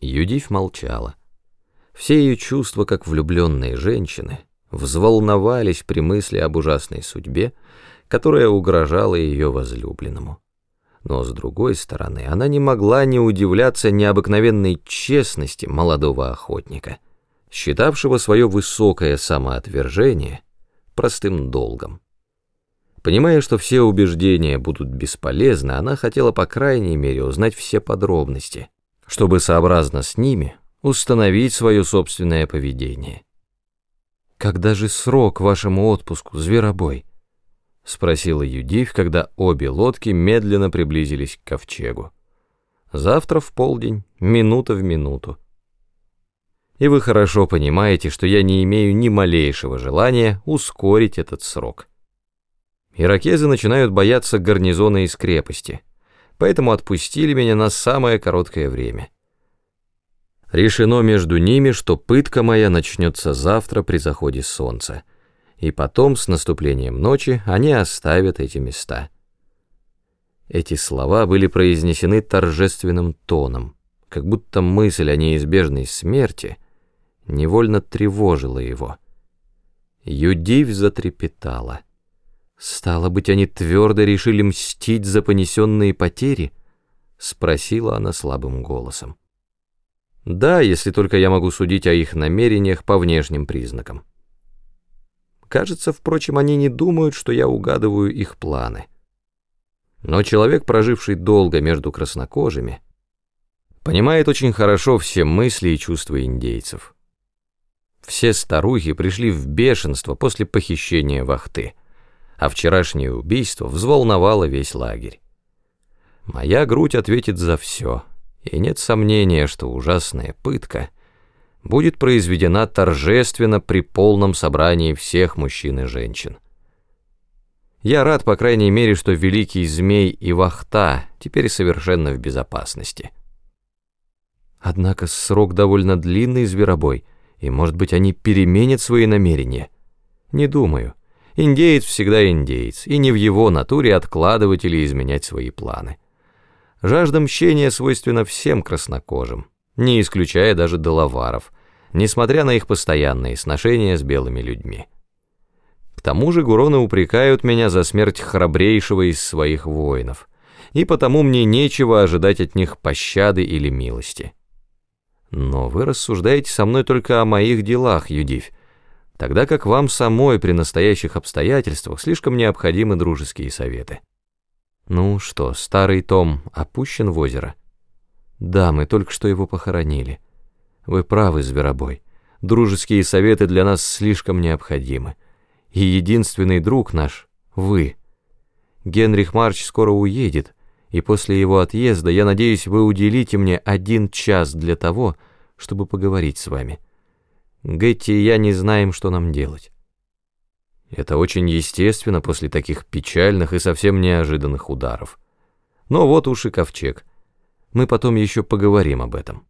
Юдивь молчала. Все ее чувства, как влюбленные женщины, взволновались при мысли об ужасной судьбе, которая угрожала ее возлюбленному. Но, с другой стороны, она не могла не удивляться необыкновенной честности молодого охотника, считавшего свое высокое самоотвержение простым долгом. Понимая, что все убеждения будут бесполезны, она хотела, по крайней мере, узнать все подробности, чтобы, сообразно с ними, установить свое собственное поведение. «Когда же срок вашему отпуску, зверобой?» — спросила Юдив, когда обе лодки медленно приблизились к ковчегу. «Завтра в полдень, минута в минуту. И вы хорошо понимаете, что я не имею ни малейшего желания ускорить этот срок. Иракезы начинают бояться гарнизона из крепости, поэтому отпустили меня на самое короткое время». Решено между ними, что пытка моя начнется завтра при заходе солнца, и потом, с наступлением ночи, они оставят эти места. Эти слова были произнесены торжественным тоном, как будто мысль о неизбежной смерти невольно тревожила его. Юдивь затрепетала. «Стало быть, они твердо решили мстить за понесенные потери?» — спросила она слабым голосом. Да, если только я могу судить о их намерениях по внешним признакам. Кажется, впрочем, они не думают, что я угадываю их планы. Но человек, проживший долго между краснокожими, понимает очень хорошо все мысли и чувства индейцев. Все старухи пришли в бешенство после похищения вахты, а вчерашнее убийство взволновало весь лагерь. Моя грудь ответит за все — и нет сомнения, что ужасная пытка будет произведена торжественно при полном собрании всех мужчин и женщин. Я рад, по крайней мере, что великий змей и вахта теперь совершенно в безопасности. Однако срок довольно длинный, зверобой, и, может быть, они переменят свои намерения. Не думаю. Индеец всегда индеец, и не в его натуре откладывать или изменять свои планы. Жажда мщения свойственна всем краснокожим, не исключая даже доловаров, несмотря на их постоянные сношения с белыми людьми. К тому же гуроны упрекают меня за смерть храбрейшего из своих воинов, и потому мне нечего ожидать от них пощады или милости. Но вы рассуждаете со мной только о моих делах, Юдивь, тогда как вам самой при настоящих обстоятельствах слишком необходимы дружеские советы. Ну что, старый Том опущен в озеро? Да, мы только что его похоронили. Вы правы, Зверобой. Дружеские советы для нас слишком необходимы. И единственный друг наш — вы. Генрих Марч скоро уедет, и после его отъезда, я надеюсь, вы уделите мне один час для того, чтобы поговорить с вами. Гетти и я не знаем, что нам делать. Это очень естественно после таких печальных и совсем неожиданных ударов. Но вот уж и ковчег. Мы потом еще поговорим об этом.